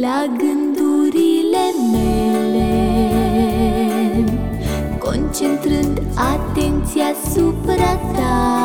La gândurile mele Concentrând atenția asupra ta.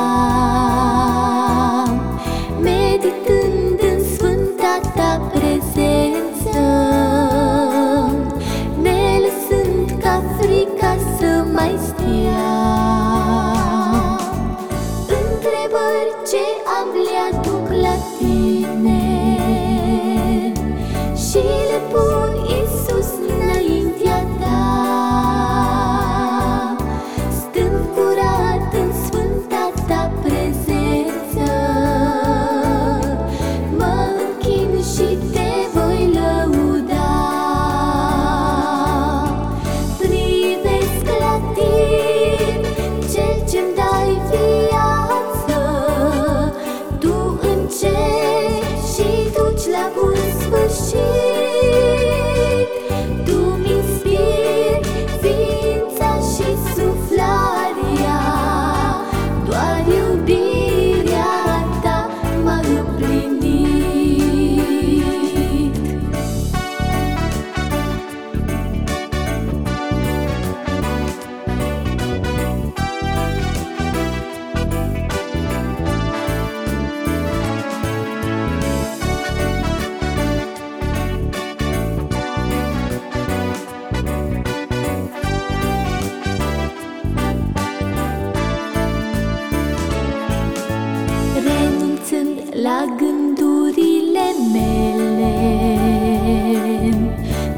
La gândurile mele.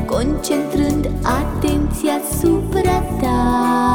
Concentrând atenția asupra ta.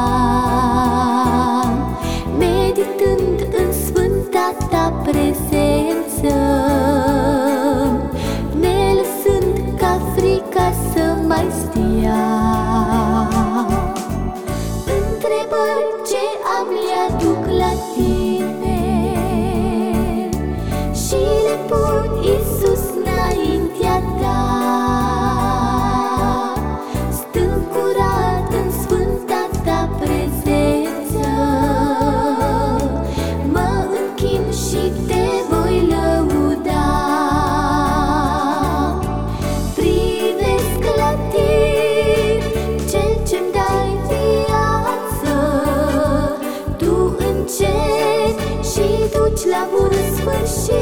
cer Și duci la bun sfârșit.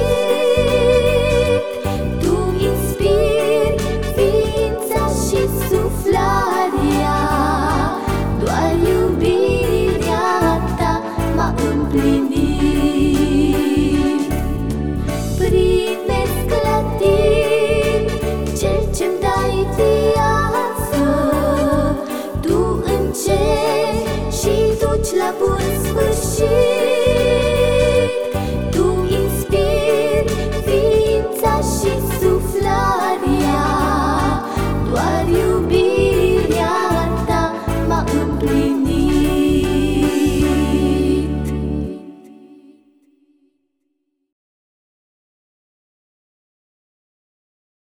Tu inspiri ființa și suflarea Doar iubirea ta m-a împlinit.